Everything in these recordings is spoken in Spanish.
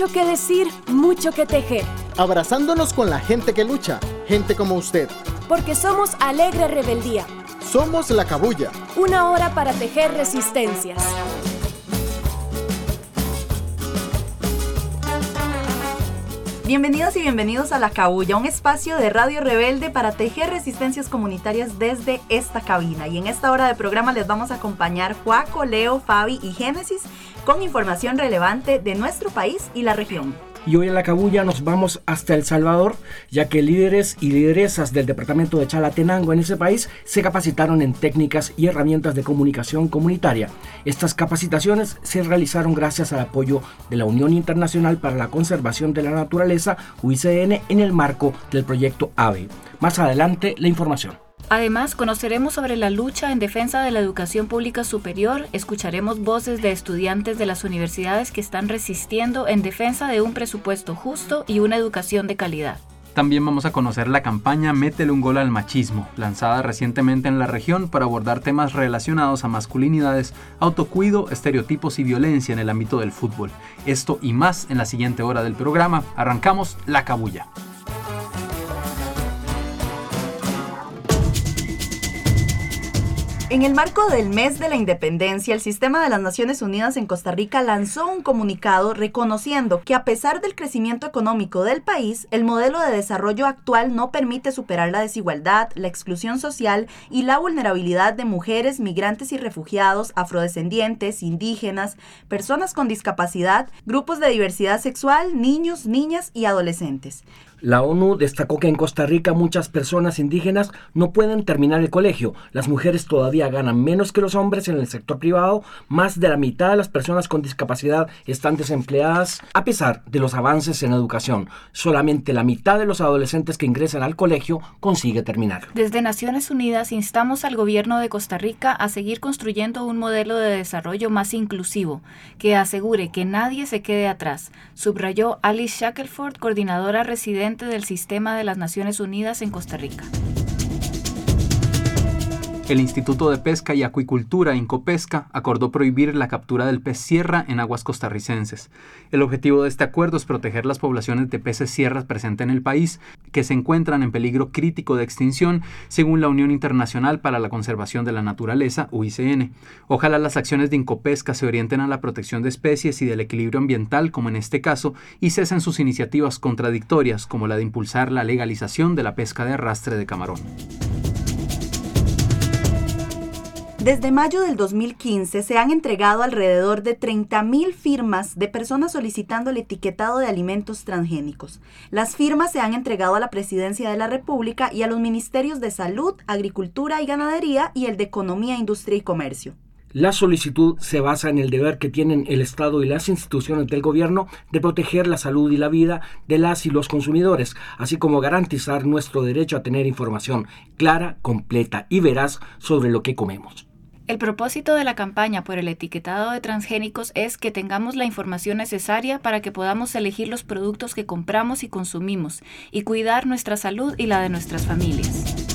Mucho que decir, mucho que tejer. Abrazándonos con la gente que lucha, gente como usted. Porque somos Alegre Rebeldía. Somos la cabulla. Una hora para tejer resistencias. Bienvenidos y bienvenidos a La Cabulla, un espacio de Radio Rebelde para tejer resistencias comunitarias desde esta cabina. Y en esta hora de programa les vamos a acompañar Juaco, Leo, Fabi y Génesis con información relevante de nuestro país y la región. Y hoy en la cabulla nos vamos hasta El Salvador, ya que líderes y lideresas del departamento de Chalatenango en ese país se capacitaron en técnicas y herramientas de comunicación comunitaria. Estas capacitaciones se realizaron gracias al apoyo de la Unión Internacional para la Conservación de la Naturaleza, UICN, en el marco del proyecto AVE. Más adelante, la información. Además, conoceremos sobre la lucha en defensa de la educación pública superior, escucharemos voces de estudiantes de las universidades que están resistiendo en defensa de un presupuesto justo y una educación de calidad. También vamos a conocer la campaña Métele un gol al machismo, lanzada recientemente en la región para abordar temas relacionados a masculinidades, autocuido, estereotipos y violencia en el ámbito del fútbol. Esto y más en la siguiente hora del programa. Arrancamos la cabulla. En el marco del mes de la independencia, el Sistema de las Naciones Unidas en Costa Rica lanzó un comunicado reconociendo que a pesar del crecimiento económico del país, el modelo de desarrollo actual no permite superar la desigualdad, la exclusión social y la vulnerabilidad de mujeres, migrantes y refugiados, afrodescendientes, indígenas, personas con discapacidad, grupos de diversidad sexual, niños, niñas y adolescentes. La ONU destacó que en Costa Rica muchas personas indígenas no pueden terminar el colegio. Las mujeres todavía ganan menos que los hombres en el sector privado. Más de la mitad de las personas con discapacidad están desempleadas a pesar de los avances en educación. Solamente la mitad de los adolescentes que ingresan al colegio consigue terminar. Desde Naciones Unidas instamos al gobierno de Costa Rica a seguir construyendo un modelo de desarrollo más inclusivo que asegure que nadie se quede atrás, subrayó Alice Shackelford, coordinadora residente del Sistema de las Naciones Unidas en Costa Rica. El Instituto de Pesca y Acuicultura, Incopesca, acordó prohibir la captura del pez sierra en aguas costarricenses. El objetivo de este acuerdo es proteger las poblaciones de peces sierras presentes en el país, que se encuentran en peligro crítico de extinción, según la Unión Internacional para la Conservación de la Naturaleza, UICN. Ojalá las acciones de Incopesca se orienten a la protección de especies y del equilibrio ambiental, como en este caso, y cesen sus iniciativas contradictorias, como la de impulsar la legalización de la pesca de arrastre de camarón. Desde mayo del 2015 se han entregado alrededor de 30.000 firmas de personas solicitando el etiquetado de alimentos transgénicos. Las firmas se han entregado a la Presidencia de la República y a los Ministerios de Salud, Agricultura y Ganadería y el de Economía, Industria y Comercio. La solicitud se basa en el deber que tienen el Estado y las instituciones del gobierno de proteger la salud y la vida de las y los consumidores, así como garantizar nuestro derecho a tener información clara, completa y veraz sobre lo que comemos. El propósito de la campaña por el etiquetado de transgénicos es que tengamos la información necesaria para que podamos elegir los productos que compramos y consumimos y cuidar nuestra salud y la de nuestras familias.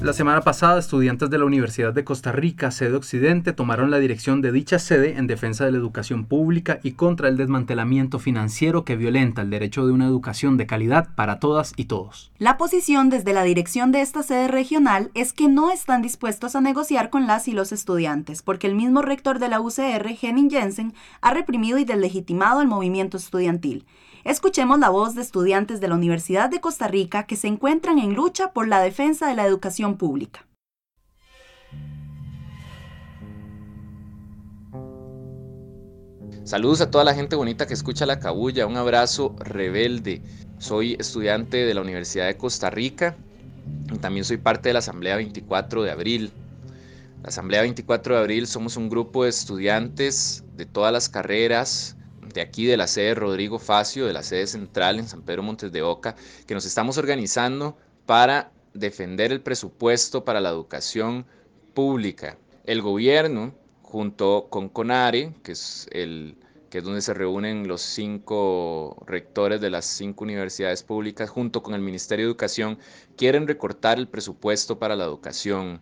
La semana pasada, estudiantes de la Universidad de Costa Rica, sede Occidente, tomaron la dirección de dicha sede en defensa de la educación pública y contra el desmantelamiento financiero que violenta el derecho de una educación de calidad para todas y todos. La posición desde la dirección de esta sede regional es que no están dispuestos a negociar con las y los estudiantes, porque el mismo rector de la UCR, Henning Jensen, ha reprimido y deslegitimado el movimiento estudiantil. Escuchemos la voz de estudiantes de la Universidad de Costa Rica que se encuentran en lucha por la defensa de la educación pública. Saludos a toda la gente bonita que escucha la cabulla, un abrazo rebelde. Soy estudiante de la Universidad de Costa Rica y también soy parte de la Asamblea 24 de Abril. La Asamblea 24 de Abril somos un grupo de estudiantes de todas las carreras, de aquí de la sede Rodrigo Facio, de la sede central en San Pedro Montes de Oca, que nos estamos organizando para defender el presupuesto para la educación pública. El gobierno, junto con CONARE, que es, el, que es donde se reúnen los cinco rectores de las cinco universidades públicas, junto con el Ministerio de Educación, quieren recortar el presupuesto para la educación,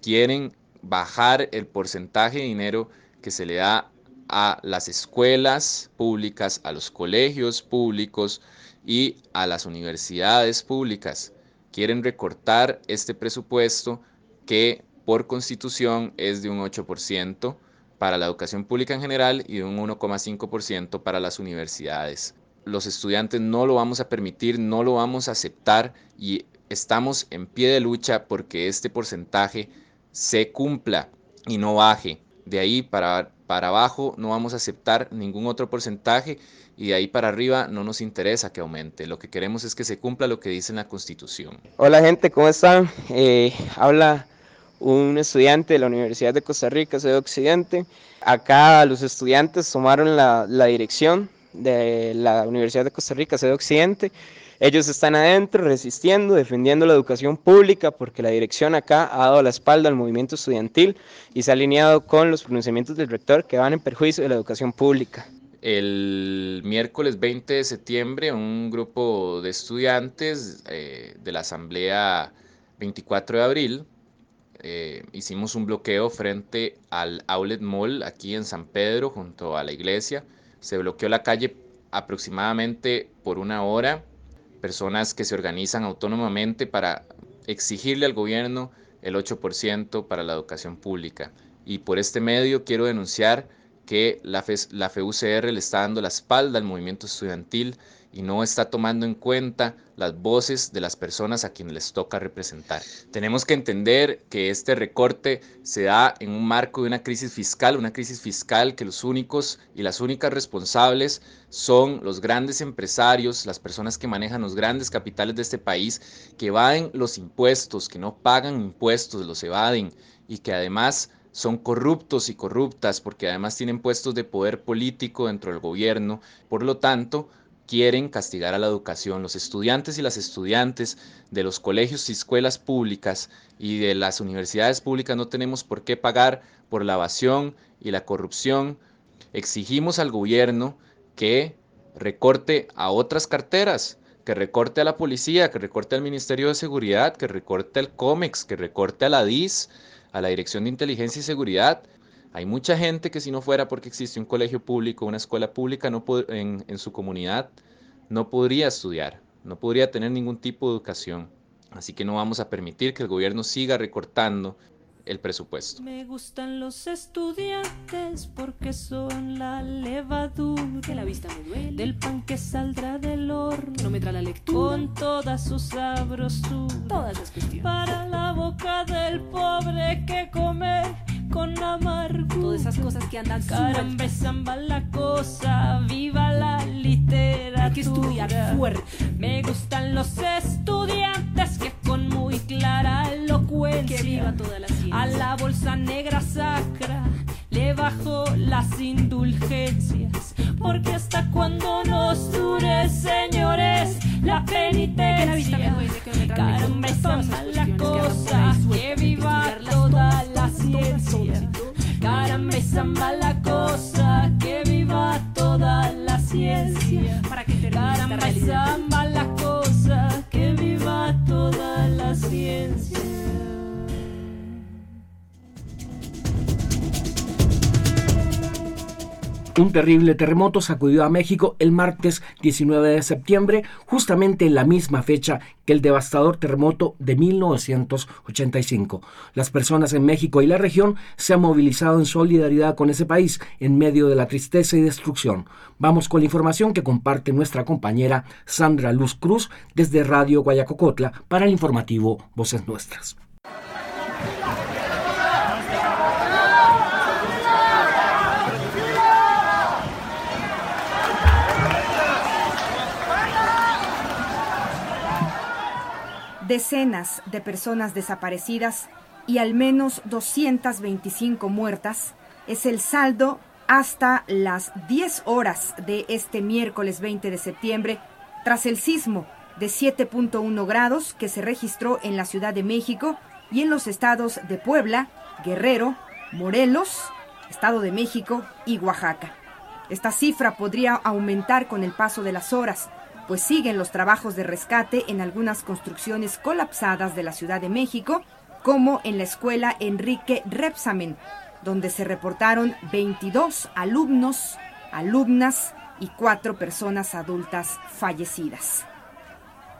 quieren bajar el porcentaje de dinero que se le da a las escuelas públicas, a los colegios públicos y a las universidades públicas. Quieren recortar este presupuesto que por constitución es de un 8% para la educación pública en general y de un 1,5% para las universidades. Los estudiantes no lo vamos a permitir, no lo vamos a aceptar y estamos en pie de lucha porque este porcentaje se cumpla y no baje. De ahí para, para abajo no vamos a aceptar ningún otro porcentaje y de ahí para arriba no nos interesa que aumente. Lo que queremos es que se cumpla lo que dice la Constitución. Hola gente, ¿cómo están? Eh, habla un estudiante de la Universidad de Costa Rica, sede Occidente. Acá los estudiantes tomaron la, dirección de la Universidad de Costa Rica, sede Occidente. Ellos están adentro resistiendo, defendiendo la educación pública, porque la dirección acá ha dado la espalda al movimiento estudiantil y se ha alineado con los pronunciamientos del rector que van en perjuicio de la educación pública. El miércoles 20 de septiembre, un grupo de estudiantes eh, de la Asamblea 24 de abril eh, hicimos un bloqueo frente al Outlet Mall aquí en San Pedro, junto a la iglesia. Se bloqueó la calle aproximadamente por una hora. Personas que se organizan autónomamente para exigirle al gobierno el 8% para la educación pública. Y por este medio quiero denunciar que la, FEUCR le está dando la espalda al movimiento estudiantil y no está tomando en cuenta las voces de las personas a quienes les toca representar. Tenemos que entender que este recorte se da en un marco de una crisis fiscal, una crisis fiscal que los únicos y las únicas responsables son los grandes empresarios, las personas que manejan los grandes capitales de este país, que evaden los impuestos, que no pagan impuestos, los evaden y que además son corruptos y corruptas porque además tienen puestos de poder político dentro del gobierno. Por lo tanto, quieren castigar a la educación. Los estudiantes y las estudiantes de los colegios y escuelas públicas y de las universidades públicas no tenemos por qué pagar por la evasión y la corrupción. Exigimos al gobierno que recorte a otras carteras, que recorte a la policía, que recorte al Ministerio de Seguridad, que recorte al COMEX, que recorte a la DIS, a la Dirección de Inteligencia y Seguridad, hay mucha gente que si no fuera porque existe un colegio público, una escuela pública no en, en su comunidad, no podría estudiar, no podría tener ningún tipo de educación. Así que no vamos a permitir que el gobierno siga recortando el presupuesto. Me gustan los estudiantes porque son la levadura. Que la vista me duele. Del pan que saldrá del horno. No me trae la lectura. Con toda su sabrosura. Todas las cuestiones. Para la boca del pobre que comer con amargo. Todas esas cosas que andan Caramba, zamba la cosa, viva la literatura. Hay que estudiar fuerte. Me gustan los estudiantes que con muy clara elocuencia. Que viva toda la ciencia. A la bolsa negra sacra le bajo las indulgencias. Porque hasta cuando nos dure, señores, la penitencia. Caramba, esas la cosa, que viva toda la ciencia. Caramba, zamba la cosa, que viva toda la ciencia. Para que Caramba, realidad. zamba la cosa, que viva toda la ciencia. Un terrible terremoto sacudió a México el martes 19 de septiembre, justamente en la misma fecha que el devastador terremoto de 1985. Las personas en México y la región se han movilizado en solidaridad con ese país en medio de la tristeza y destrucción. Vamos con la información que comparte nuestra compañera Sandra Luz Cruz desde Radio Guayacocotla para el informativo Voces Nuestras. Decenas de personas desaparecidas y al menos 225 muertas es el saldo hasta las 10 horas de este miércoles 20 de septiembre tras el sismo de 7.1 grados que se registró en la Ciudad de México y en los estados de Puebla, Guerrero, Morelos, Estado de México y Oaxaca. Esta cifra podría aumentar con el paso de las horas, pues siguen los trabajos de rescate en algunas construcciones colapsadas de la Ciudad de México, como en la escuela Enrique Repsamen, donde se reportaron 22 alumnos, alumnas y cuatro personas adultas fallecidas.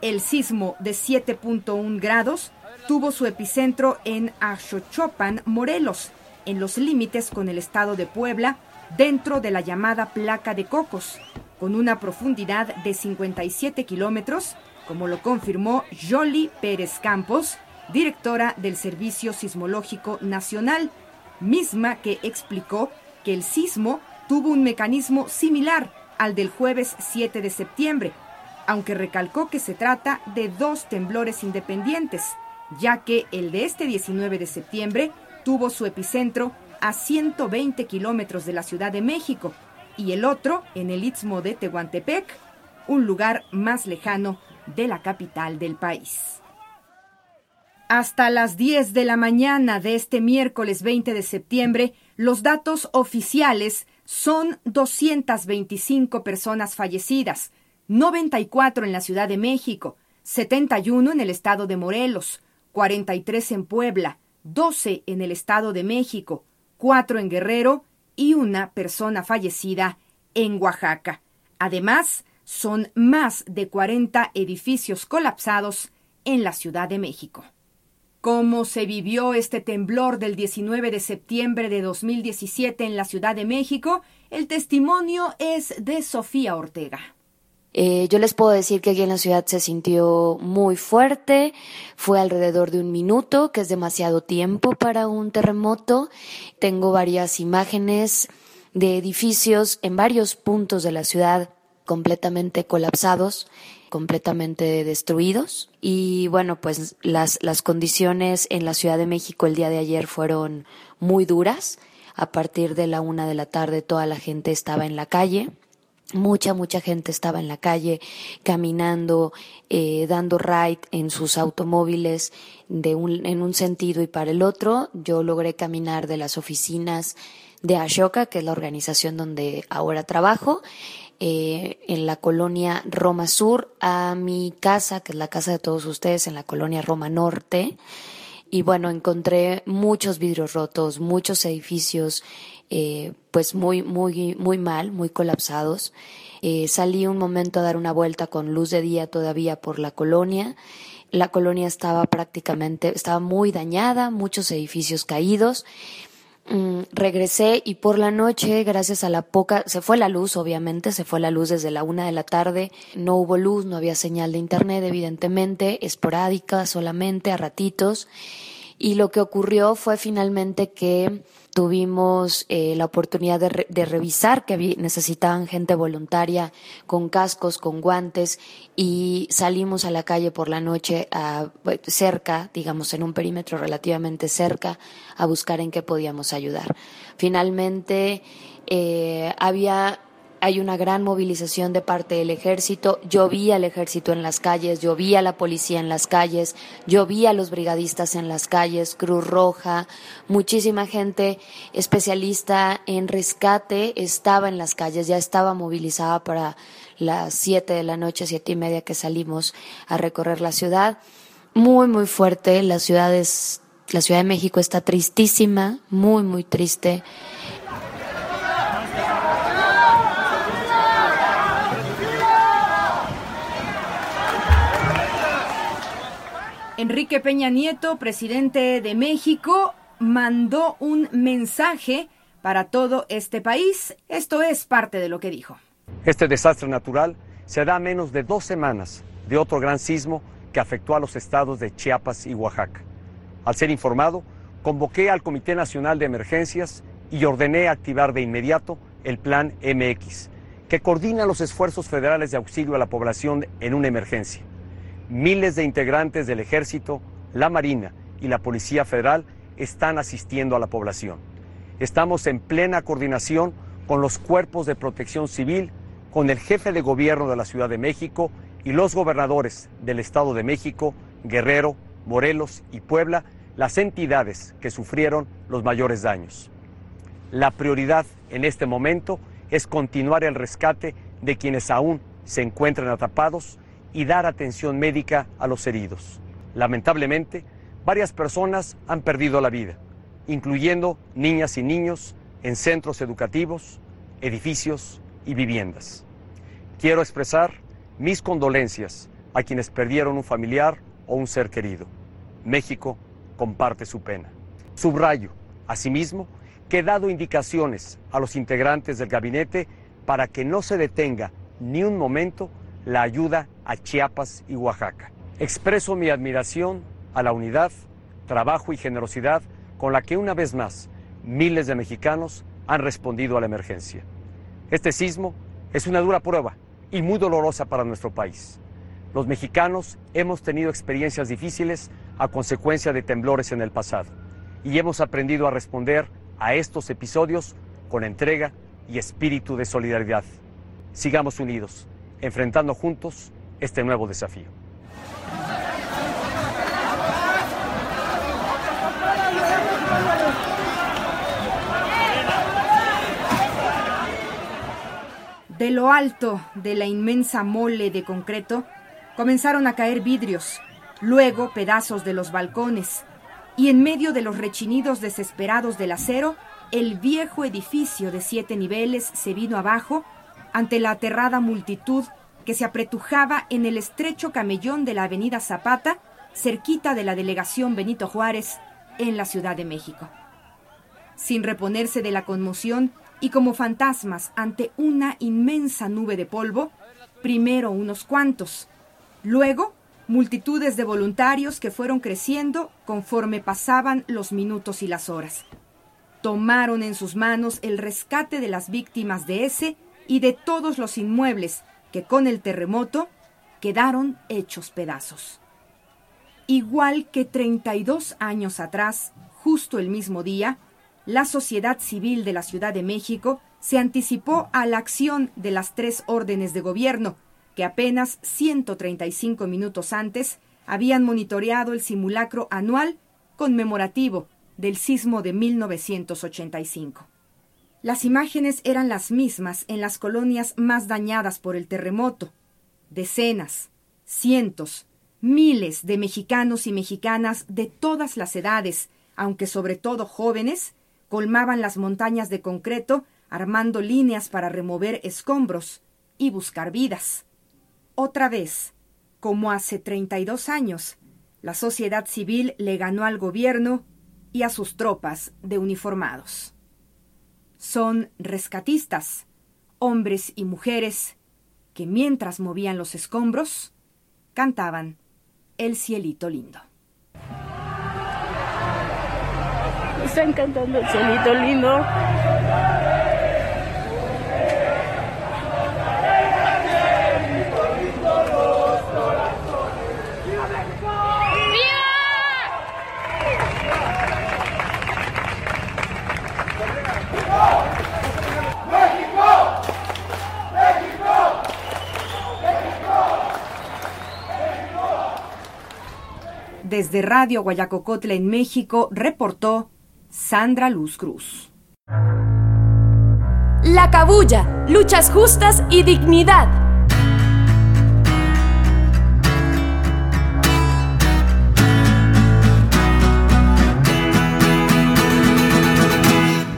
El sismo de 7.1 grados tuvo su epicentro en Axochopan, Morelos, en los límites con el estado de Puebla, dentro de la llamada placa de Cocos, con una profundidad de 57 kilómetros, como lo confirmó Jolie Pérez Campos, directora del Servicio Sismológico Nacional, misma que explicó que el sismo tuvo un mecanismo similar al del jueves 7 de septiembre, aunque recalcó que se trata de dos temblores independientes, ya que el de este 19 de septiembre tuvo su epicentro a 120 kilómetros de la Ciudad de México y el otro en el istmo de Tehuantepec, un lugar más lejano de la capital del país. Hasta las 10 de la mañana de este miércoles 20 de septiembre, los datos oficiales son 225 personas fallecidas, 94 en la Ciudad de México, 71 en el estado de Morelos, 43 en Puebla, 12 en el estado de México, 4 en Guerrero y una persona fallecida en Oaxaca. Además, son más de 40 edificios colapsados en la Ciudad de México. ¿Cómo se vivió este temblor del 19 de septiembre de 2017 en la Ciudad de México? El testimonio es de Sofía Ortega. Eh, yo les puedo decir que aquí en la ciudad se sintió muy fuerte, fue alrededor de un minuto, que es demasiado tiempo para un terremoto. Tengo varias imágenes de edificios en varios puntos de la ciudad completamente colapsados, completamente destruidos. Y bueno, pues las, las condiciones en la Ciudad de México el día de ayer fueron muy duras. A partir de la una de la tarde toda la gente estaba en la calle. Mucha, mucha gente estaba en la calle caminando, eh, dando ride en sus automóviles de un, en un sentido y para el otro. Yo logré caminar de las oficinas de Ashoka, que es la organización donde ahora trabajo, eh, en la colonia Roma Sur, a mi casa, que es la casa de todos ustedes, en la colonia Roma Norte. Y bueno, encontré muchos vidrios rotos, muchos edificios eh, pues muy, muy, muy mal, muy colapsados. Eh, salí un momento a dar una vuelta con luz de día todavía por la colonia. La colonia estaba prácticamente, estaba muy dañada, muchos edificios caídos. Mm, regresé y por la noche, gracias a la poca, se fue la luz, obviamente, se fue la luz desde la una de la tarde, no hubo luz, no había señal de internet, evidentemente, esporádica solamente, a ratitos. Y lo que ocurrió fue finalmente que tuvimos eh, la oportunidad de, revisar que necesitaban gente voluntaria con cascos, con guantes y salimos a la calle por la noche a, cerca, digamos en un perímetro relativamente cerca, a buscar en qué podíamos ayudar. Finalmente eh, había hay una gran movilización de parte del ejército. Yo vi al ejército en las calles, yo vi a la policía en las calles, yo vi a los brigadistas en las calles, Cruz Roja, muchísima gente especialista en rescate estaba en las calles, ya estaba movilizada para las siete de la noche, siete y media que salimos a recorrer la ciudad. Muy, muy fuerte. La ciudad es, la Ciudad de México está tristísima, muy, muy triste. Enrique Peña Nieto, presidente de México, mandó un mensaje para todo este país. Esto es parte de lo que dijo. Este desastre natural se da a menos de dos semanas de otro gran sismo que afectó a los estados de Chiapas y Oaxaca. Al ser informado, convoqué al Comité Nacional de Emergencias y ordené activar de inmediato el Plan MX, que coordina los esfuerzos federales de auxilio a la población en una emergencia. Miles de integrantes del Ejército, la Marina y la Policía Federal están asistiendo a la población. Estamos en plena coordinación con los cuerpos de protección civil, con el jefe de gobierno de la Ciudad de México y los gobernadores del Estado de México, Guerrero, Morelos y Puebla, las entidades que sufrieron los mayores daños. La prioridad en este momento es continuar el rescate de quienes aún se encuentran atrapados y dar atención médica a los heridos. Lamentablemente, varias personas han perdido la vida. incluyendo niñas y niños en centros educativos, edificios y viviendas. Quiero expresar mis condolencias a quienes perdieron un familiar o un ser querido. México comparte su pena. Subrayo, asimismo, que he dado indicaciones a los integrantes del gabinete para que no se detenga ni un momento la ayuda a Chiapas y Oaxaca. Expreso mi admiración a la unidad, trabajo y generosidad con la que una vez más miles de mexicanos han respondido a la emergencia. Este sismo es una dura prueba y muy dolorosa para nuestro país. Los mexicanos hemos tenido experiencias difíciles a consecuencia de temblores en el pasado y hemos aprendido a responder a estos episodios con entrega y espíritu de solidaridad. Sigamos unidos, enfrentando juntos este nuevo desafío. De lo alto de la inmensa mole de concreto comenzaron a caer vidrios, luego pedazos de los balcones, y en medio de los rechinidos desesperados del acero, el viejo edificio de siete niveles se vino abajo ante la aterrada multitud que se apretujaba en el estrecho camellón de la avenida Zapata, cerquita de la delegación Benito Juárez, en la Ciudad de México. Sin reponerse de la conmoción y como fantasmas ante una inmensa nube de polvo, primero unos cuantos, luego multitudes de voluntarios que fueron creciendo conforme pasaban los minutos y las horas. Tomaron en sus manos el rescate de las víctimas de ese y de todos los inmuebles que con el terremoto quedaron hechos pedazos. Igual que 32 años atrás, justo el mismo día, la sociedad civil de la Ciudad de México se anticipó a la acción de las tres órdenes de gobierno, que apenas 135 minutos antes habían monitoreado el simulacro anual conmemorativo del sismo de 1985. Las imágenes eran las mismas en las colonias más dañadas por el terremoto. Decenas, cientos, miles de mexicanos y mexicanas de todas las edades, aunque sobre todo jóvenes, colmaban las montañas de concreto armando líneas para remover escombros y buscar vidas. Otra vez, como hace 32 años, la sociedad civil le ganó al gobierno y a sus tropas de uniformados. Son rescatistas, hombres y mujeres, que mientras movían los escombros, cantaban El cielito lindo. Están cantando El cielito lindo. Desde Radio Guayacocotla en México, reportó Sandra Luz Cruz. La cabulla, luchas justas y dignidad.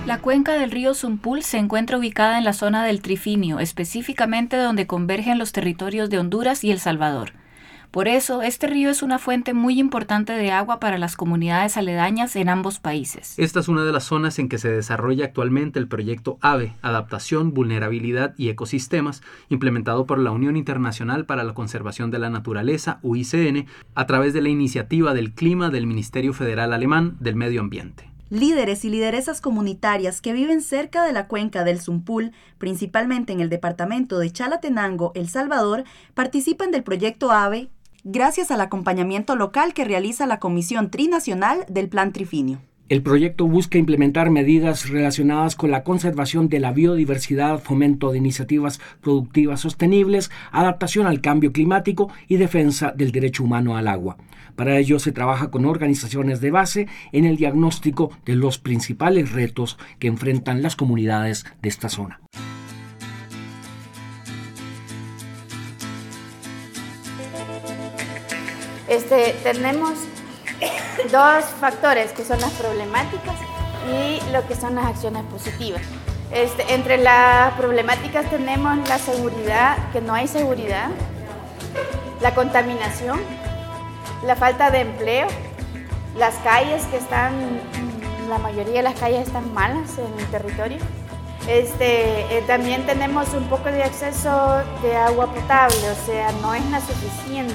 La cuenca del río Zumpul se encuentra ubicada en la zona del Trifinio, específicamente donde convergen los territorios de Honduras y El Salvador. Por eso, este río es una fuente muy importante de agua para las comunidades aledañas en ambos países. Esta es una de las zonas en que se desarrolla actualmente el proyecto AVE, Adaptación, Vulnerabilidad y Ecosistemas, implementado por la Unión Internacional para la Conservación de la Naturaleza, UICN, a través de la iniciativa del clima del Ministerio Federal Alemán del Medio Ambiente. Líderes y lideresas comunitarias que viven cerca de la cuenca del Zumpul, principalmente en el departamento de Chalatenango, El Salvador, participan del proyecto AVE gracias al acompañamiento local que realiza la Comisión Trinacional del Plan Trifinio. El proyecto busca implementar medidas relacionadas con la conservación de la biodiversidad, fomento de iniciativas productivas sostenibles, adaptación al cambio climático y defensa del derecho humano al agua. Para ello se trabaja con organizaciones de base en el diagnóstico de los principales retos que enfrentan las comunidades de esta zona. Este, tenemos dos factores que son las problemáticas y lo que son las acciones positivas. Este, entre las problemáticas tenemos la seguridad, que no hay seguridad, la contaminación, la falta de empleo, las calles que están, la mayoría de las calles están malas en el territorio. Este, eh, también tenemos un poco de acceso de agua potable, o sea, no es la suficiente.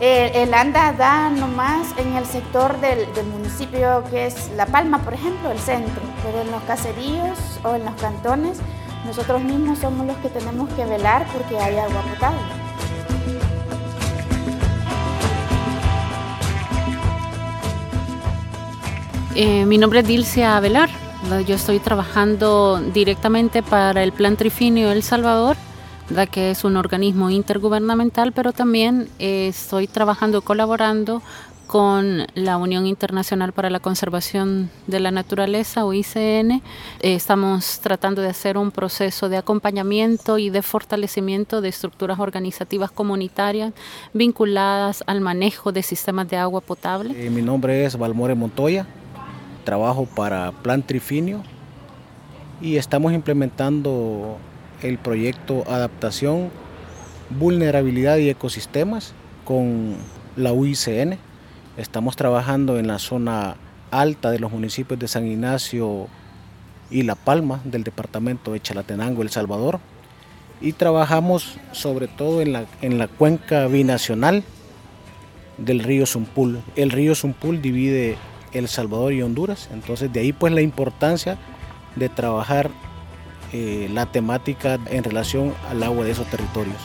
El, ANDA da nomás en el sector del, municipio que es La Palma, por ejemplo, el centro, pero en los caseríos o en los cantones, nosotros mismos somos los que tenemos que velar porque hay agua potable. Eh, mi nombre es Dilcia Velar. Yo estoy trabajando directamente para el Plan Trifinio El Salvador que es un organismo intergubernamental, pero también eh, estoy trabajando, colaborando con la Unión Internacional para la Conservación de la Naturaleza, UICN. Eh, estamos tratando de hacer un proceso de acompañamiento y de fortalecimiento de estructuras organizativas comunitarias vinculadas al manejo de sistemas de agua potable. Eh, mi nombre es Valmore Montoya, trabajo para Plan Trifinio y estamos implementando el proyecto Adaptación, Vulnerabilidad y Ecosistemas con la UICN. Estamos trabajando en la zona alta de los municipios de San Ignacio y La Palma del departamento de Chalatenango, El Salvador. Y trabajamos sobre todo en la, en la cuenca binacional del río Zumpul. El río Zumpul divide El Salvador y Honduras, entonces de ahí pues la importancia de trabajar eh, la temática en relación al agua de esos territorios.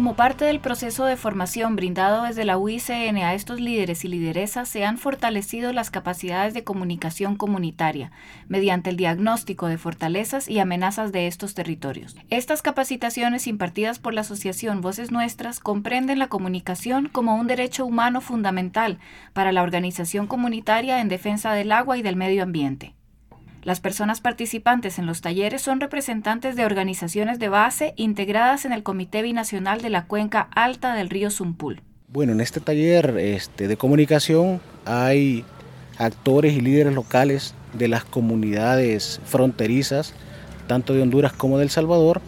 Como parte del proceso de formación brindado desde la UICN a estos líderes y lideresas, se han fortalecido las capacidades de comunicación comunitaria mediante el diagnóstico de fortalezas y amenazas de estos territorios. Estas capacitaciones impartidas por la Asociación Voces Nuestras comprenden la comunicación como un derecho humano fundamental para la organización comunitaria en defensa del agua y del medio ambiente. Las personas participantes en los talleres son representantes de organizaciones de base integradas en el Comité Binacional de la Cuenca Alta del río Zumpul. Bueno, en este taller este, de comunicación hay actores y líderes locales de las comunidades fronterizas, tanto de Honduras como de El Salvador.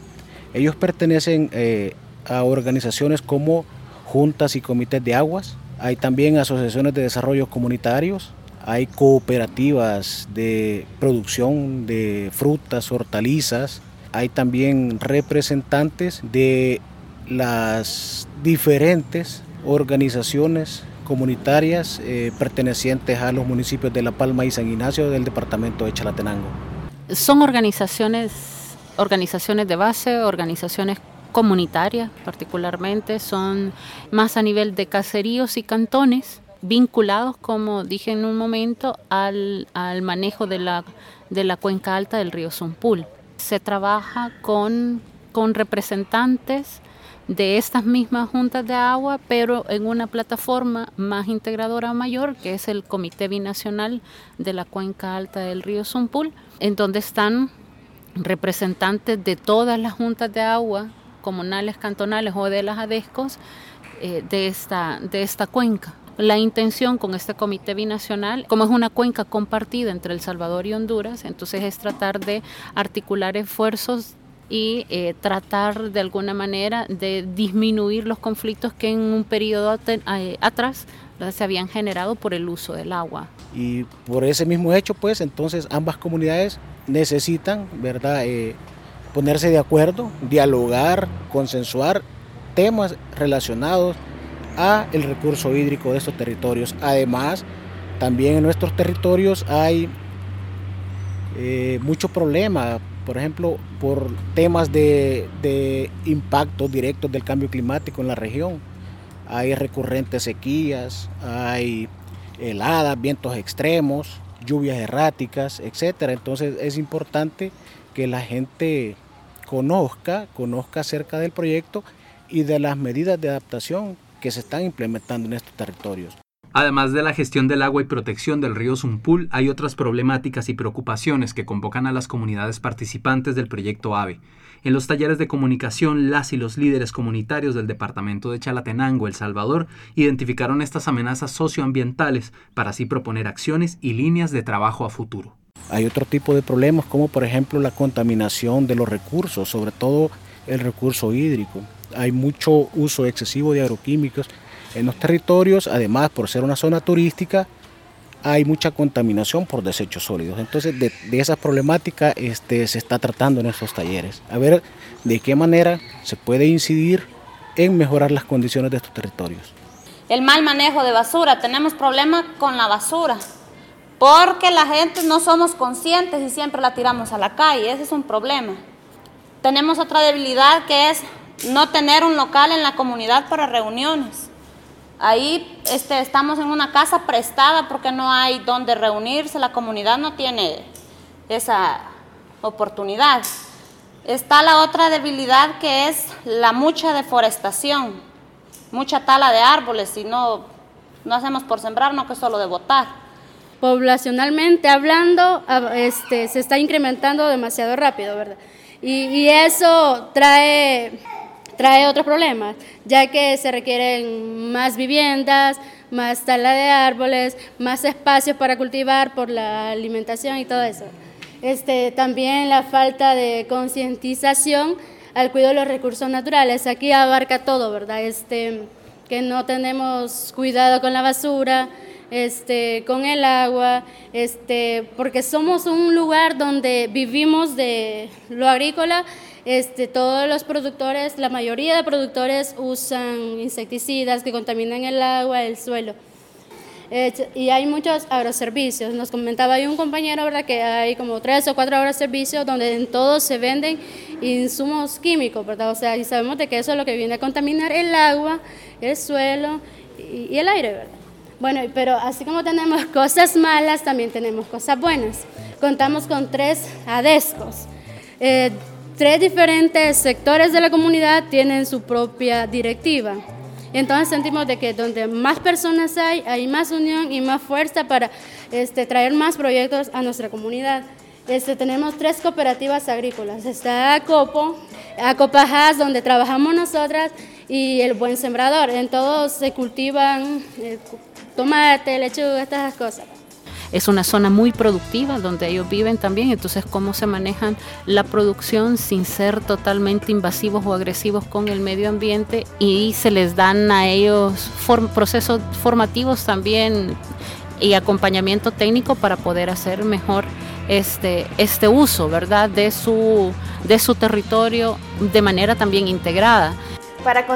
Ellos pertenecen eh, a organizaciones como juntas y comités de aguas. Hay también asociaciones de desarrollo comunitarios, hay cooperativas de producción de frutas, hortalizas, hay también representantes de las diferentes organizaciones comunitarias eh, pertenecientes a los municipios de La Palma y San Ignacio del departamento de Chalatenango. Son organizaciones, organizaciones de base, organizaciones comunitarias particularmente, son más a nivel de caseríos y cantones vinculados, como dije en un momento, al, manejo de la, de la cuenca alta del río Zumpul. Se trabaja con, con representantes de estas mismas juntas de agua, pero en una plataforma más integradora mayor, que es el Comité Binacional de la Cuenca Alta del Río Zumpul, en donde están representantes de todas las juntas de agua comunales, cantonales o de las ADESCOS eh, de, esta, de esta cuenca. La intención con este comité binacional, como es una cuenca compartida entre El Salvador y Honduras, entonces es tratar de articular esfuerzos y eh, tratar de alguna manera de disminuir los conflictos que en un periodo eh, atrás se habían generado por el uso del agua. Y por ese mismo hecho, pues entonces ambas comunidades necesitan, ¿verdad?, eh, ponerse de acuerdo, dialogar, consensuar temas relacionados a el recurso hídrico de estos territorios. Además, también en nuestros territorios hay eh, muchos problemas, por ejemplo, por temas de, de impactos directos del cambio climático en la región. Hay recurrentes sequías, hay heladas, vientos extremos, lluvias erráticas, etc. Entonces es importante que la gente conozca, conozca acerca del proyecto y de las medidas de adaptación que se están implementando en estos territorios. Además de la gestión del agua y protección del río Zumpul, hay otras problemáticas y preocupaciones que convocan a las comunidades participantes del proyecto AVE. En los talleres de comunicación, las y los líderes comunitarios del departamento de Chalatenango, El Salvador, identificaron estas amenazas socioambientales para así proponer acciones y líneas de trabajo a futuro. Hay otro tipo de problemas como por ejemplo la contaminación de los recursos, sobre todo el recurso hídrico. Hay mucho uso excesivo de agroquímicos en los territorios, además por ser una zona turística, hay mucha contaminación por desechos sólidos. Entonces, de, esa problemática este, se está tratando en estos talleres. A ver de qué manera se puede incidir en mejorar las condiciones de estos territorios. El mal manejo de basura. Tenemos problemas con la basura porque la gente no somos conscientes y siempre la tiramos a la calle. Ese es un problema. Tenemos otra debilidad que es no tener un local en la comunidad para reuniones. Ahí este, estamos en una casa prestada porque no hay donde reunirse, la comunidad no tiene esa oportunidad. Está la otra debilidad que es la mucha deforestación, mucha tala de árboles y no, no hacemos por sembrar, no que solo de botar. Poblacionalmente hablando, este, se está incrementando demasiado rápido, ¿verdad? Y, y eso trae trae otros problemas, ya que se requieren más viviendas, más tala de árboles, más espacios para cultivar por la alimentación y todo eso. Este, también la falta de concientización al cuidado de los recursos naturales. Aquí abarca todo, ¿verdad? Este, que no tenemos cuidado con la basura, este, con el agua, este, porque somos un lugar donde vivimos de lo agrícola este, todos los productores, la mayoría de productores usan insecticidas que contaminan el agua, el suelo. y hay muchos agroservicios. Nos comentaba hay un compañero ¿verdad? que hay como tres o cuatro agroservicios donde en todos se venden insumos químicos, ¿verdad? O sea, y sabemos de que eso es lo que viene a contaminar el agua, el suelo y, el aire, ¿verdad? Bueno, pero así como tenemos cosas malas, también tenemos cosas buenas. Contamos con tres ADESCOS. Eh, tres diferentes sectores de la comunidad tienen su propia directiva. Entonces sentimos de que donde más personas hay, hay más unión y más fuerza para este, traer más proyectos a nuestra comunidad. Este, tenemos tres cooperativas agrícolas. Está Acopo, Acopajás, donde trabajamos nosotras, y El Buen Sembrador. En todos se cultivan eh, tomate, lechuga, estas cosas es una zona muy productiva donde ellos viven también, entonces cómo se manejan la producción sin ser totalmente invasivos o agresivos con el medio ambiente y se les dan a ellos procesos formativos también y acompañamiento técnico para poder hacer mejor este, este uso, ¿verdad? De su, de su territorio de manera también integrada. Para,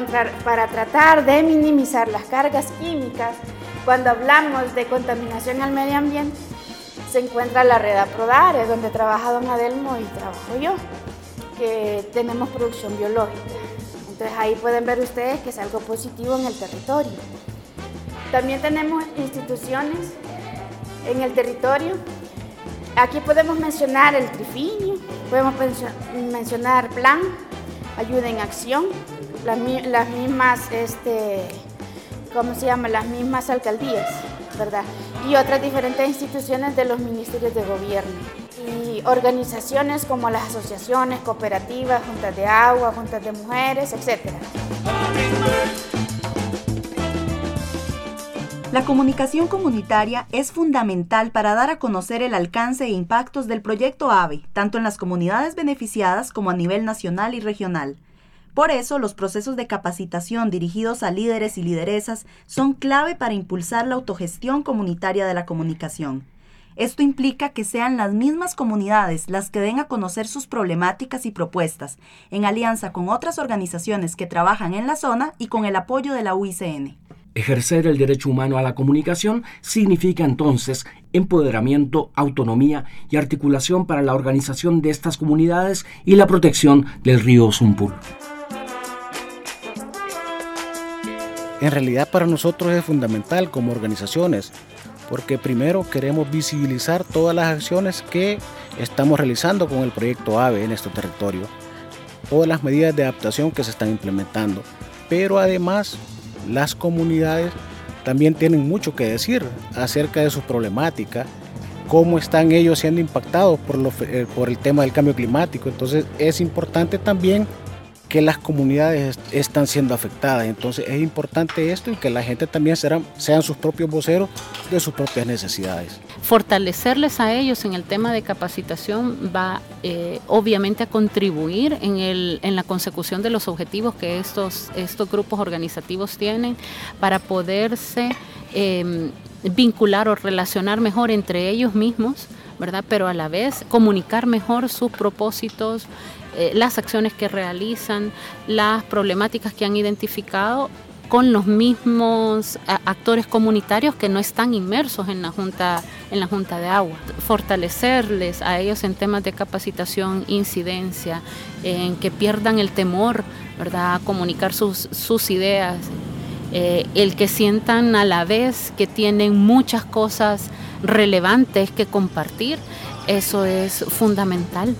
para tratar de minimizar las cargas químicas cuando hablamos de contaminación al medio ambiente, se encuentra la red Aprodare, donde trabaja don Adelmo y trabajo yo, que tenemos producción biológica. Entonces ahí pueden ver ustedes que es algo positivo en el territorio. También tenemos instituciones en el territorio. Aquí podemos mencionar el trifinio, podemos mencionar plan, ayuda en acción, las, mismas este, ¿cómo se llama? Las mismas alcaldías, ¿verdad? Y otras diferentes instituciones de los ministerios de gobierno. Y organizaciones como las asociaciones, cooperativas, juntas de agua, juntas de mujeres, etc. La comunicación comunitaria es fundamental para dar a conocer el alcance e impactos del proyecto AVE, tanto en las comunidades beneficiadas como a nivel nacional y regional. Por eso, los procesos de capacitación dirigidos a líderes y lideresas son clave para impulsar la autogestión comunitaria de la comunicación. Esto implica que sean las mismas comunidades las que den a conocer sus problemáticas y propuestas, en alianza con otras organizaciones que trabajan en la zona y con el apoyo de la UICN. Ejercer el derecho humano a la comunicación significa entonces empoderamiento, autonomía y articulación para la organización de estas comunidades y la protección del río Zumpur. En realidad para nosotros es fundamental como organizaciones, porque primero queremos visibilizar todas las acciones que estamos realizando con el proyecto AVE en este territorio, todas las medidas de adaptación que se están implementando, pero además las comunidades también tienen mucho que decir acerca de su problemática, cómo están ellos siendo impactados por, eh, por el tema del cambio climático. Entonces es importante también que las comunidades están siendo afectadas. Entonces es importante esto y que la gente también serán, sean sus propios voceros de sus propias necesidades. Fortalecerles a ellos en el tema de capacitación va eh, obviamente a contribuir en, el, en la consecución de los objetivos que estos, estos grupos organizativos tienen para poderse eh, vincular o relacionar mejor entre ellos mismos, ¿verdad? Pero a la vez comunicar mejor sus propósitos, eh, las acciones que realizan, las problemáticas que han identificado con los mismos actores comunitarios que no están inmersos en la junta en la junta de agua. Fortalecerles a ellos en temas de capacitación incidencia en que pierdan el temor verdad a comunicar sus, sus ideas. Eh, el que sientan a la vez que tienen muchas cosas relevantes que compartir eso es fundamental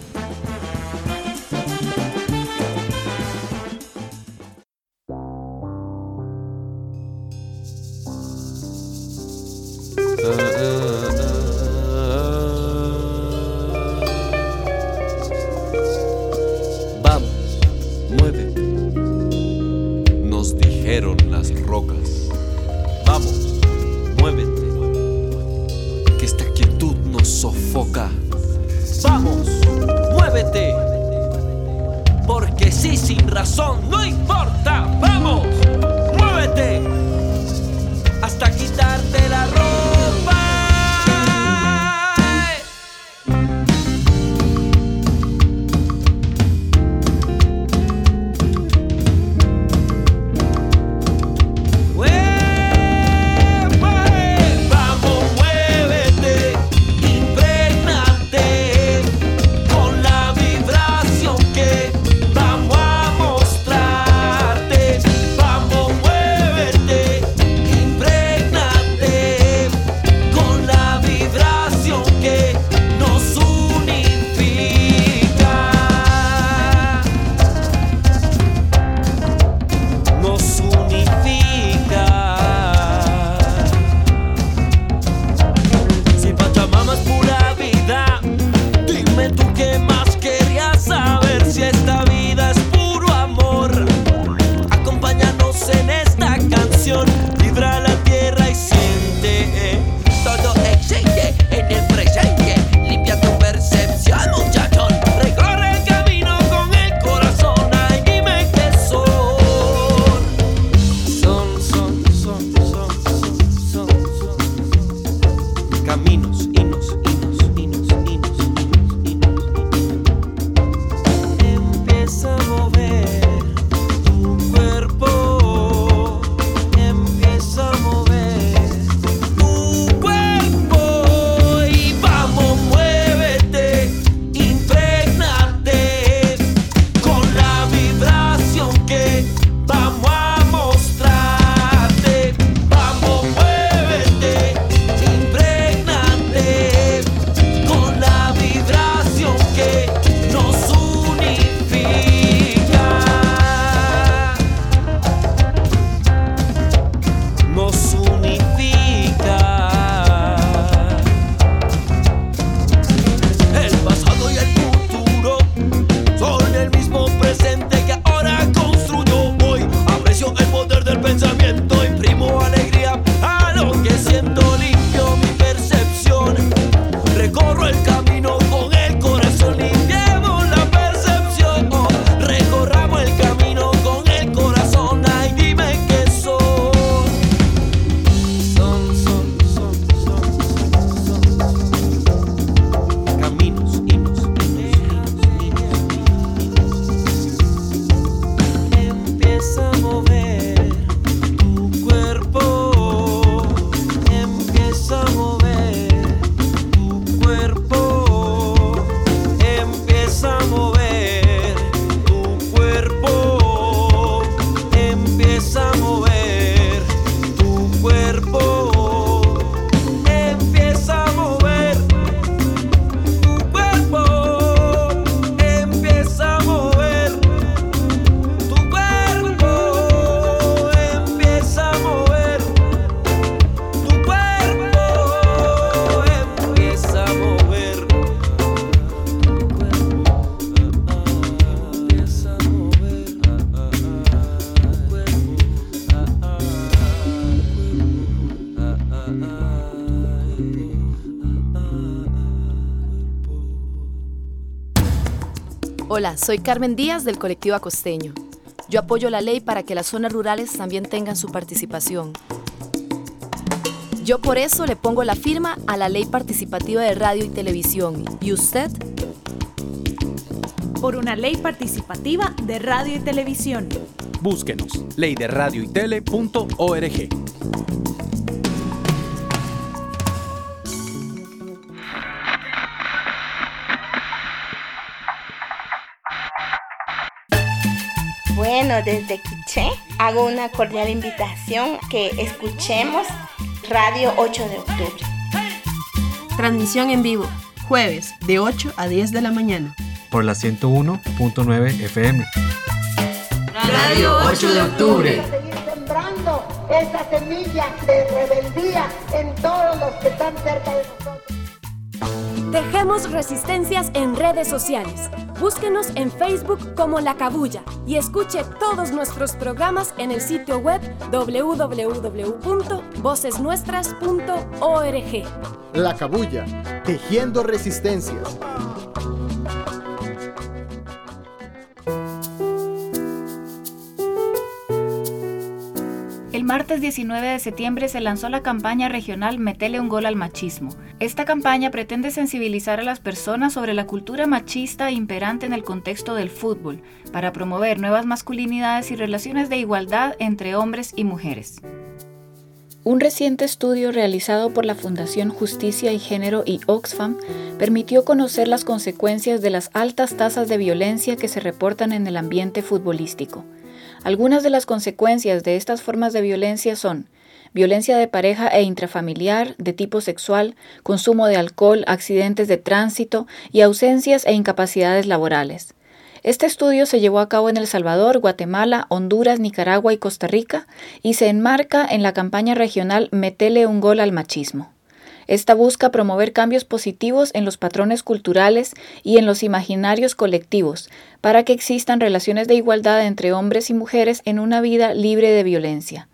Hola, soy Carmen Díaz del colectivo Acosteño. Yo apoyo la ley para que las zonas rurales también tengan su participación. Yo por eso le pongo la firma a la ley participativa de radio y televisión. ¿Y usted? Por una ley participativa de radio y televisión. Búsquenos, leyderadioytele.org. Bueno, desde Quiché hago una cordial invitación que escuchemos Radio 8 de octubre. Transmisión en vivo, jueves de 8 a 10 de la mañana. Por la 101.9 FM. Radio 8 de octubre. Seguir sembrando esa semilla de rebeldía en todos los que están cerca de nosotros. Dejemos resistencias en redes sociales. Búsquenos en Facebook como La Cabulla y escuche todos nuestros programas en el sitio web www.vocesnuestras.org. La Cabulla, tejiendo resistencias. Martes 19 de septiembre se lanzó la campaña regional Metele un gol al machismo. Esta campaña pretende sensibilizar a las personas sobre la cultura machista imperante en el contexto del fútbol, para promover nuevas masculinidades y relaciones de igualdad entre hombres y mujeres. Un reciente estudio realizado por la Fundación Justicia y Género y Oxfam permitió conocer las consecuencias de las altas tasas de violencia que se reportan en el ambiente futbolístico. Algunas de las consecuencias de estas formas de violencia son violencia de pareja e intrafamiliar, de tipo sexual, consumo de alcohol, accidentes de tránsito y ausencias e incapacidades laborales. Este estudio se llevó a cabo en El Salvador, Guatemala, Honduras, Nicaragua y Costa Rica y se enmarca en la campaña regional Metele un gol al machismo. Esta busca promover cambios positivos en los patrones culturales y en los imaginarios colectivos para que existan relaciones de igualdad entre hombres y mujeres en una vida libre de violencia.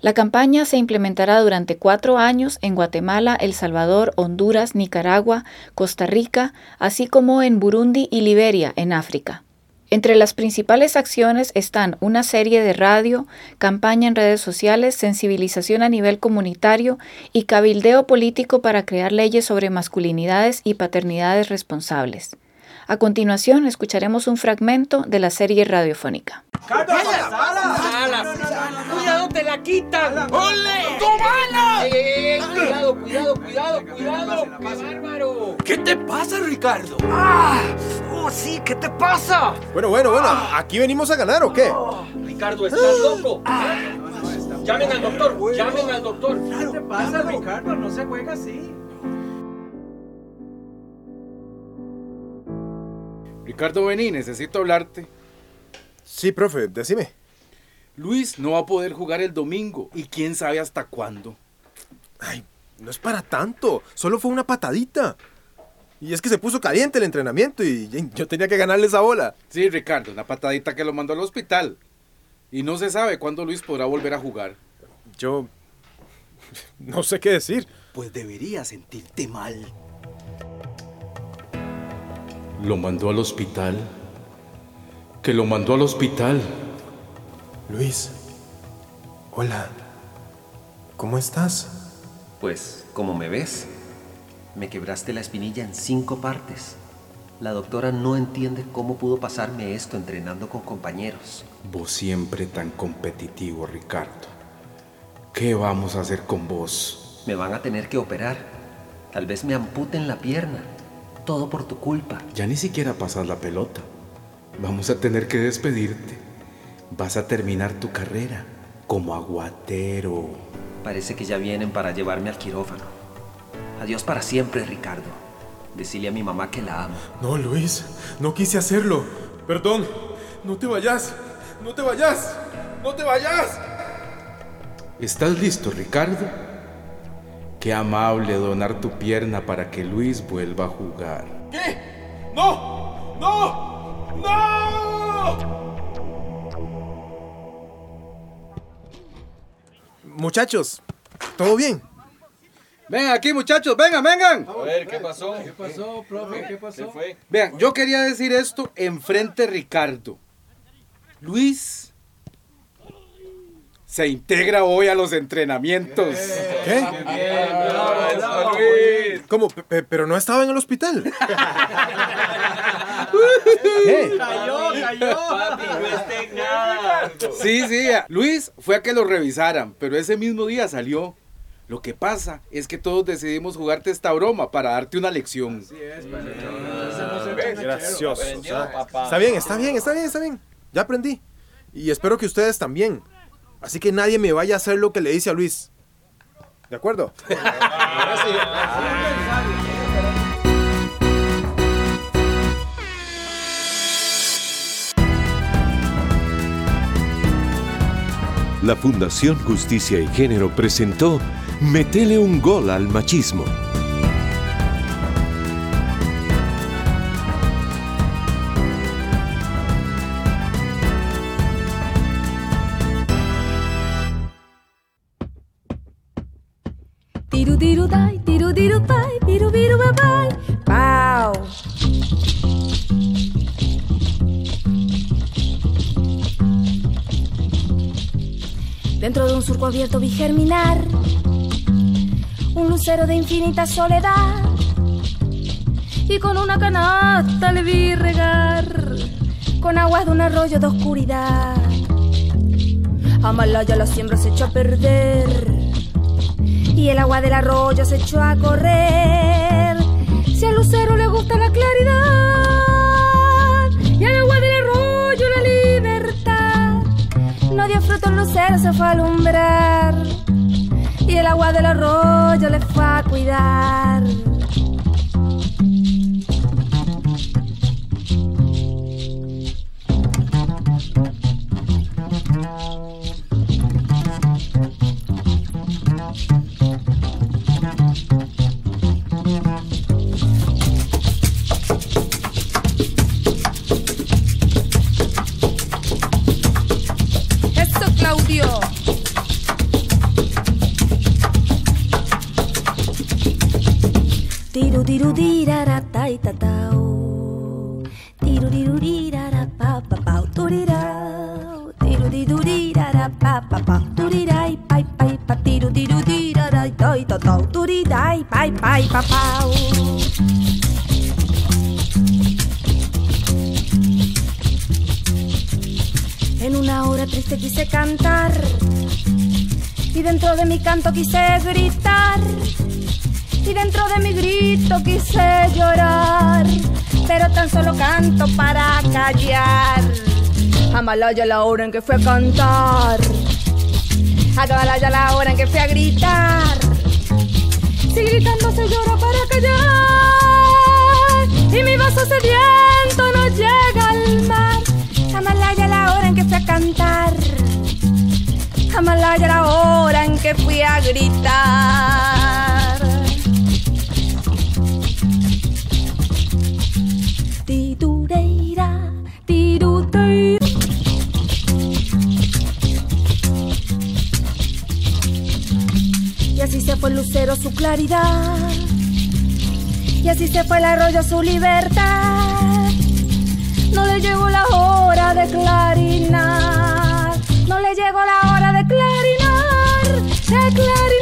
La campaña se implementará durante cuatro años en Guatemala, El Salvador, Honduras, Nicaragua, Costa Rica, así como en Burundi y Liberia, en África. Entre las principales acciones están una serie de radio, campaña en redes sociales, sensibilización a nivel comunitario y cabildeo político para crear leyes sobre masculinidades y paternidades responsables. A continuación, escucharemos un fragmento de la serie radiofónica. ¡Cuidado, te la quitan! ¡Ole! ¡Tómala! ¡Eh! Cuidado, cuidado, cuidado, cuidado. ¡Qué bárbaro! ¿Qué te pasa, Ricardo? ¡Ah! ¡Oh, sí! ¿Qué te pasa? Bueno, bueno, bueno. ¿Aquí venimos a ganar o qué? Ricardo, ¿estás loco? Llamen al doctor, llamen al doctor. ¿Qué te pasa, Ricardo? No se juega así. Ricardo, vení, necesito hablarte. Sí, profe, decime. Luis no va a poder jugar el domingo y quién sabe hasta cuándo. Ay, no es para tanto. Solo fue una patadita. Y es que se puso caliente el entrenamiento y yo tenía que ganarle esa bola. Sí, Ricardo, una patadita que lo mandó al hospital. Y no se sabe cuándo Luis podrá volver a jugar. Yo... No sé qué decir. Pues debería sentirte mal. Lo mandó al hospital. Que lo mandó al hospital. Luis. Hola. ¿Cómo estás? Pues, como me ves, me quebraste la espinilla en cinco partes. La doctora no entiende cómo pudo pasarme esto entrenando con compañeros. Vos siempre tan competitivo, Ricardo. ¿Qué vamos a hacer con vos? Me van a tener que operar. Tal vez me amputen la pierna. Todo por tu culpa. Ya ni siquiera pasas la pelota. Vamos a tener que despedirte. Vas a terminar tu carrera como aguatero. Parece que ya vienen para llevarme al quirófano. Adiós para siempre, Ricardo. Decile a mi mamá que la amo. No, Luis, no quise hacerlo. Perdón, no te vayas. No te vayas. No te vayas. ¿Estás listo, Ricardo? Qué amable donar tu pierna para que Luis vuelva a jugar. ¿Qué? ¡No! ¡No! ¡No! Muchachos, ¿todo bien? Vengan aquí, muchachos, vengan, vengan. A ver, ¿qué pasó? ¿Qué pasó, profe? ¿Qué pasó? fue? Vean, yo quería decir esto enfrente de Ricardo. Luis se integra hoy a los entrenamientos. ¿Qué? ¿Cómo? Pe- pe- Pero no estaba en el hospital. ¿Qué? Cayó, cayó. Papi, no esté nada. Sí, sí, Luis fue a que lo revisaran, pero ese mismo día salió. Lo que pasa es que todos decidimos jugarte esta broma para darte una lección. Gracioso. ¿sabes? papá. Está bien, está bien, está bien, está bien. Ya aprendí. Y espero que ustedes también. Así que nadie me vaya a hacer lo que le dice a Luis. ¿De acuerdo? La Fundación Justicia y Género presentó Metele un gol al machismo. Tiru tiru dai, tiru tiru pai, piru piru bye bye. Pau. Dentro de un surco abierto vi germinar un lucero de infinita soledad y con una canasta le vi regar con aguas de un arroyo de oscuridad. Amalaya la siembra se echó a perder y el agua del arroyo se echó a correr. Si al lucero le gusta la claridad y al agua del arroyo la libertad, no dio fruto el lucero, se fue a alumbrar y el agua del arroyo le fue a cuidar. Turirai pai pai pa pau. En una hora triste quise cantar y dentro de mi canto quise gritar y dentro de mi grito quise llorar, pero tan solo canto para callar. Amalaya la hora en que fui a cantar, Amalaya la hora en que fui a gritar. Si gritando se llora para callar y mi vaso sediento no llega al mar. Amalaya la hora en que fui a cantar. Amalaya la hora en que fui a gritar. Fue el lucero su claridad. Y así se fue el arroyo su libertad. No le llegó la hora de clarinar. No le llegó la hora de clarinar. De clarinar.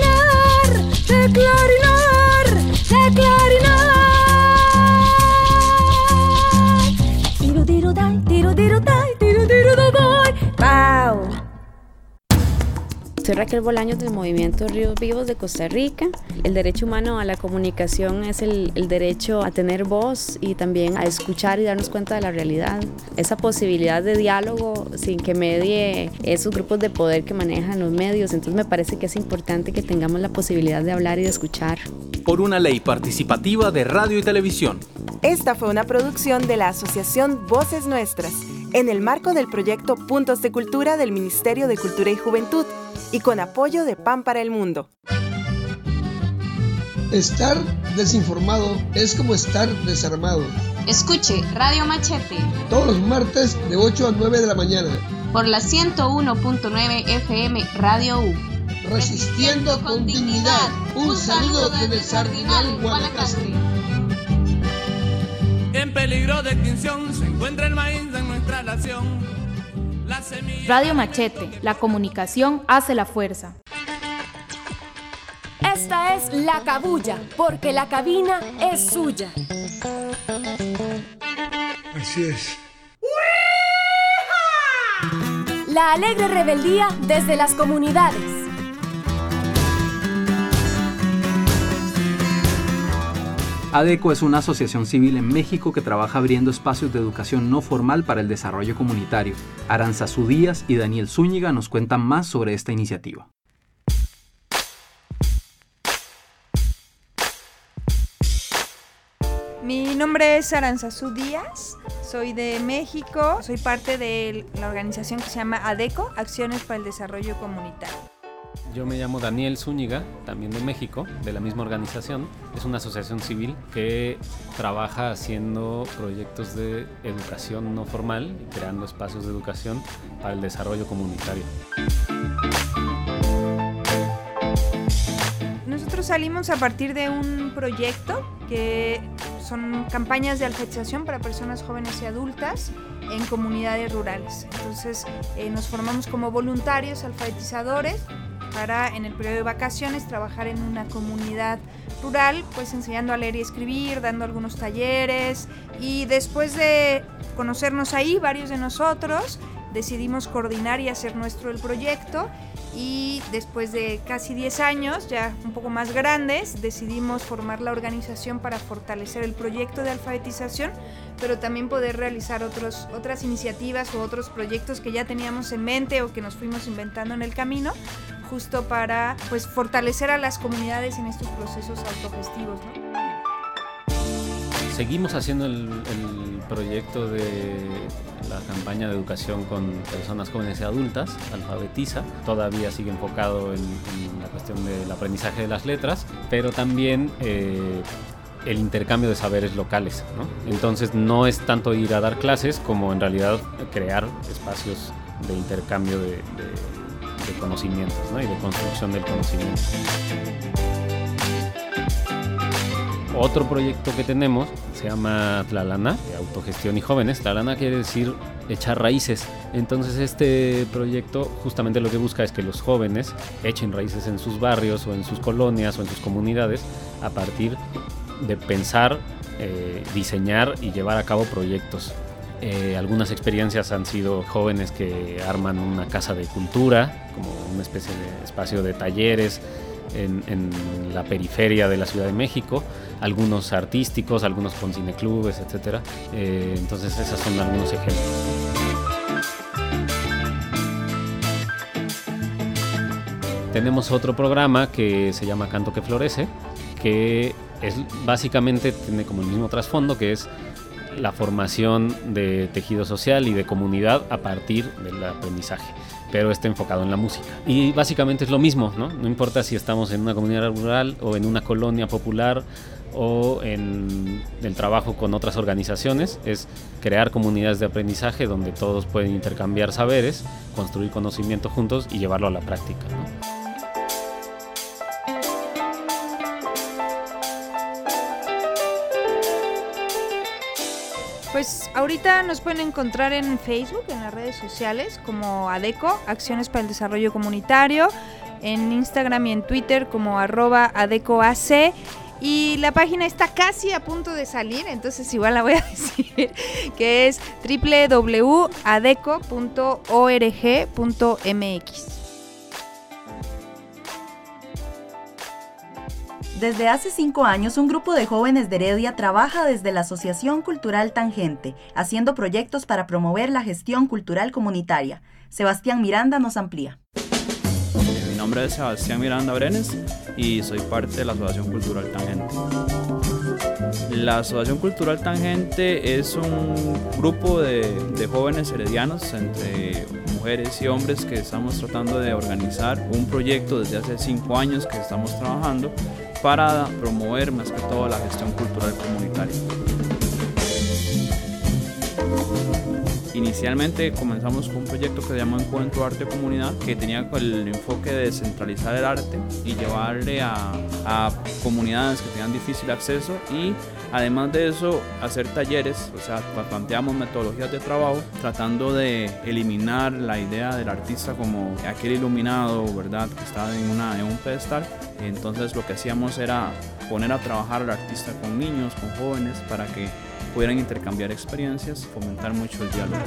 Soy Raquel Bolaños del Movimiento Ríos Vivos de Costa Rica. El derecho humano a la comunicación es el, el derecho a tener voz y también a escuchar y darnos cuenta de la realidad. Esa posibilidad de diálogo sin que medie esos grupos de poder que manejan los medios. Entonces me parece que es importante que tengamos la posibilidad de hablar y de escuchar. Por una ley participativa de radio y televisión. Esta fue una producción de la Asociación Voces Nuestras, en el marco del proyecto Puntos de Cultura del Ministerio de Cultura y Juventud y con apoyo de Pan para el Mundo. Estar desinformado es como estar desarmado. Escuche Radio Machete Todos los martes de 8 a 9 de la mañana. por la 101.9 FM Radio U. resistiendo con dignidad. Un saludo desde el Sardinal, Guanacaste. En peligro de extinción se encuentra el maíz en nuestra nación. La semilla Radio Machete, la comunicación hace la fuerza. Esta es La Cabulla, porque la cabina es suya. Así es. La alegre rebeldía desde las comunidades. ADECO es una asociación civil en México que trabaja abriendo espacios de educación no formal para el desarrollo comunitario. Aranzazú Díaz y Daniel Zúñiga nos cuentan más sobre esta iniciativa. Mi nombre es Aranzazú Díaz, soy de México, soy parte de la organización que se llama ADECO, Acciones para el Desarrollo Comunitario. Yo me llamo Daniel Zúñiga, también de México, de la misma organización. Es una asociación civil que trabaja haciendo proyectos de educación no formal y creando espacios de educación para el desarrollo comunitario. Nosotros salimos a partir de un proyecto que son campañas de alfabetización para personas jóvenes y adultas en comunidades rurales. Entonces eh, nos formamos como voluntarios alfabetizadores para en el periodo de vacaciones trabajar en una comunidad rural, pues enseñando a leer y escribir, dando algunos talleres. Y después de conocernos ahí, varios de nosotros, decidimos coordinar y hacer nuestro el proyecto y después de casi 10 años, ya un poco más grandes, decidimos formar la organización para fortalecer el proyecto de alfabetización, pero también poder realizar otros, otras iniciativas o otros proyectos que ya teníamos en mente o que nos fuimos inventando en el camino, justo para pues, fortalecer a las comunidades en estos procesos autogestivos. Seguimos haciendo el, el proyecto de la campaña de educación con personas jóvenes y adultas, Alfabetiza. Todavía sigue enfocado en, la cuestión del aprendizaje de las letras, pero también eh, el intercambio de saberes locales. Entonces no es tanto ir a dar clases como en realidad crear espacios de intercambio de, conocimientos ¿no? y de construcción del conocimiento. Otro proyecto que tenemos se llama Tlalana, autogestión y jóvenes. Tlalana quiere decir echar raíces. Entonces este proyecto justamente lo que busca es que los jóvenes echen raíces en sus barrios o en sus colonias o en sus comunidades a partir de pensar, eh, diseñar y llevar a cabo proyectos. Eh, algunas experiencias han sido jóvenes que arman una casa de cultura, como una especie de espacio de talleres, en, la periferia de la Ciudad de México, algunos artísticos, algunos con cineclubes, etc. Eh, entonces esos son algunos ejemplos. Tenemos otro programa que se llama Canto que Florece, que es básicamente tiene como el mismo trasfondo, que es la formación de tejido social y de comunidad a partir del aprendizaje pero está enfocado en la música. Y básicamente es lo mismo, ¿no? No importa si estamos en una comunidad rural o en una colonia popular o en el trabajo con otras organizaciones, es crear comunidades de aprendizaje donde todos pueden intercambiar saberes, construir conocimiento juntos y llevarlo a la práctica. Pues ahorita nos pueden encontrar en Facebook, en las redes sociales, como ADECO, Acciones para el Desarrollo Comunitario, en Instagram y en Twitter como arroba ADECOAC. Y la página está casi a punto de salir, entonces igual la voy a decir, que es www.adeco.org.mx. Desde hace cinco años, un grupo de jóvenes de Heredia trabaja desde la Asociación Cultural Tangente, haciendo proyectos para promover la gestión cultural comunitaria. Sebastián Miranda nos amplía. Mi nombre es Sebastián Miranda Brenes y soy parte de la Asociación Cultural Tangente. La Asociación Cultural Tangente es un grupo de, de, jóvenes heredianos entre mujeres y hombres que estamos tratando de organizar un proyecto desde hace cinco años que estamos trabajando para promover más que todo la gestión cultural comunitaria. Inicialmente comenzamos con un proyecto que se llama Encuentro Arte Comunidad, que tenía el enfoque de descentralizar el arte y llevarle a, a comunidades que tenían difícil acceso y además de eso hacer talleres, o sea, planteamos metodologías de trabajo tratando de eliminar la idea del artista como aquel iluminado, ¿verdad? Que está en, una, en un pedestal. Entonces lo que hacíamos era poner a trabajar al artista con niños, con jóvenes, para que pudieran intercambiar experiencias, fomentar mucho el diálogo.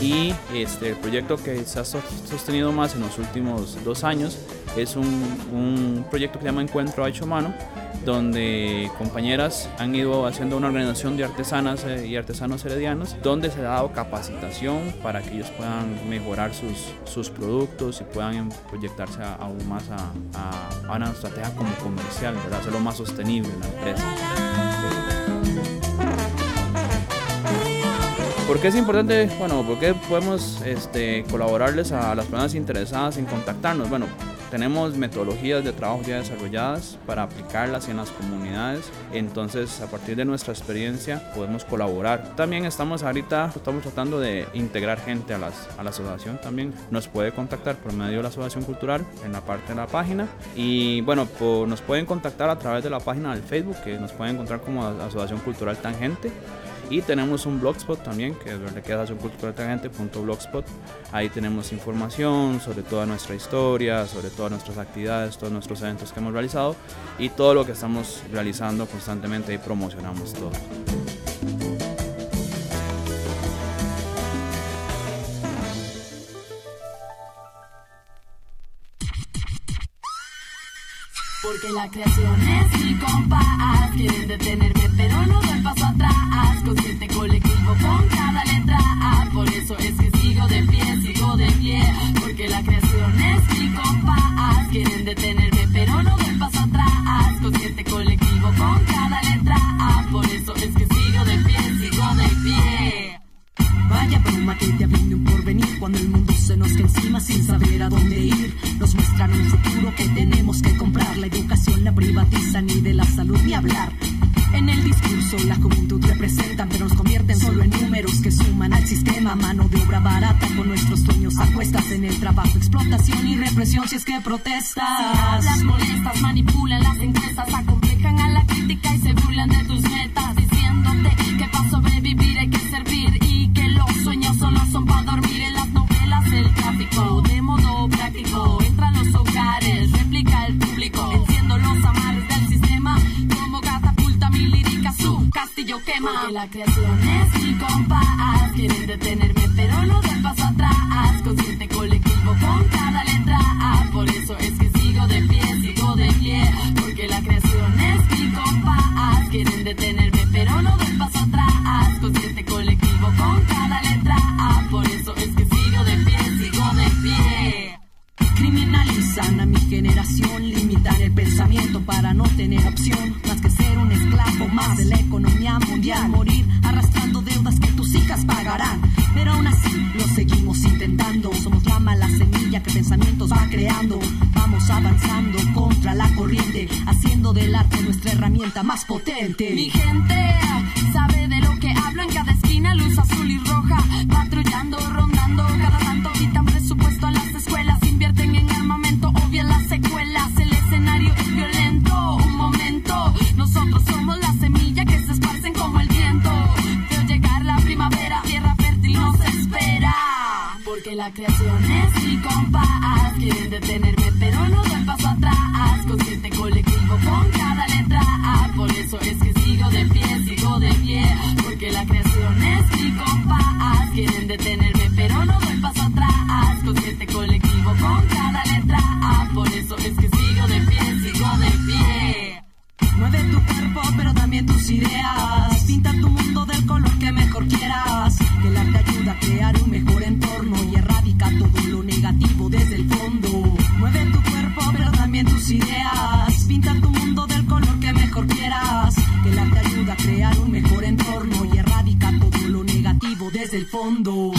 Y este, el proyecto que se ha sostenido más en los últimos dos años es un, proyecto que se llama Encuentro Hecho Mano, donde compañeras han ido haciendo una organización de artesanas eh, y artesanos heredianos, donde se ha dado capacitación para que ellos puedan mejorar sus, sus productos y puedan proyectarse aún más a, a, una estrategia como comercial, ¿verdad? hacerlo más sostenible en la empresa. ¿Por qué es importante? Bueno, ¿por qué podemos este, colaborarles a las personas interesadas en contactarnos? Bueno, tenemos metodologías de trabajo ya desarrolladas para aplicarlas en las comunidades. Entonces, a partir de nuestra experiencia, podemos colaborar. También estamos ahorita, estamos tratando de integrar gente a, las, a la asociación también. Nos puede contactar por medio de la Asociación Cultural en la parte de la página. Y bueno, nos pueden contactar a través de la página del Facebook, que nos pueden encontrar como Asociación Cultural Tangente. Y tenemos un blogspot también, que es blogspot Ahí tenemos información sobre toda nuestra historia, sobre todas nuestras actividades, todos nuestros eventos que hemos realizado y todo lo que estamos realizando constantemente y promocionamos todo. Porque la creación es mi compás. Quieren detenerme, pero no doy paso atrás. Consciente colectivo con cada letra A. Por eso es que sigo de pie, sigo de pie. Porque la creación es mi compás. Quieren detenerme, pero no doy paso atrás. Consciente colectivo con cada letra A. Por eso es que sigo Vaya broma que te abriendo un porvenir cuando el mundo se nos cae encima sin saber a dónde ir. Nos muestran un futuro que tenemos que comprar. La educación la privatizan ni de la salud ni hablar. En el discurso la juventud representan, pero nos convierten solo en números que suman al sistema. Mano de obra barata con nuestros sueños acuestas en el trabajo, explotación y represión si es que protestas. Las molestas manipulan las encuestas, acomplejan a la crítica y se burlan de tus metas, diciéndote que para sobrevivir hay que servir y los sueños solo son para dormir en las novelas del tráfico. De modo práctico, entra a los hogares, replica el público, enciendo los amarres del sistema como catapulta mi lírica, su castillo quema. Porque la creación es mi compás, quieren detenerme morir arrastrando deudas que tus hijas pagarán. Pero aún así lo seguimos intentando, somos la mala semilla que pensamientos va creando. Vamos avanzando contra la corriente, haciendo del arte nuestra herramienta más potente. Mi gente sabe de lo que hablo en cada esquina, luz azul y roja, desde el fondo.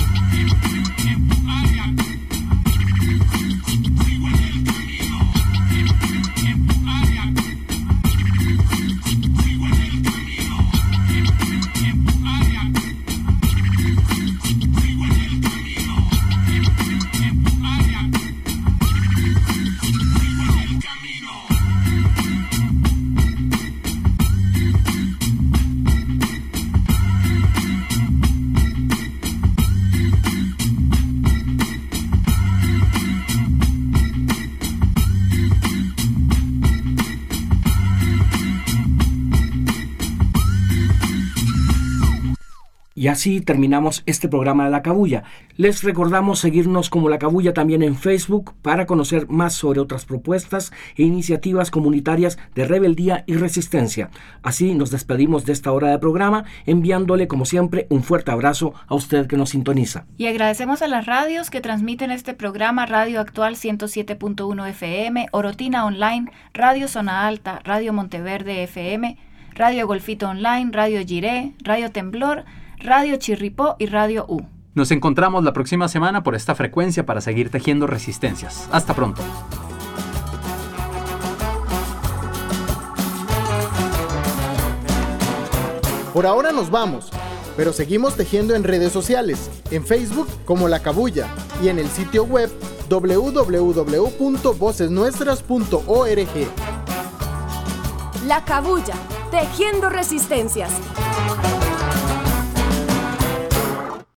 Así terminamos este programa de La Cabulla. Les recordamos seguirnos como La Cabulla también en Facebook para conocer más sobre otras propuestas e iniciativas comunitarias de rebeldía y resistencia. Así nos despedimos de esta hora de programa enviándole como siempre un fuerte abrazo a usted que nos sintoniza. Y agradecemos a las radios que transmiten este programa Radio Actual 107.1 FM, Orotina Online, Radio Zona Alta, Radio Monteverde FM, Radio Golfito Online, Radio Giré, Radio Temblor, Radio Chirripó y Radio U. Nos encontramos la próxima semana por esta frecuencia para seguir tejiendo resistencias. Hasta pronto. Por ahora nos vamos, pero seguimos tejiendo en redes sociales, en Facebook como La Cabulla y en el sitio web www.vocesnuestras.org. La Cabulla, tejiendo resistencias.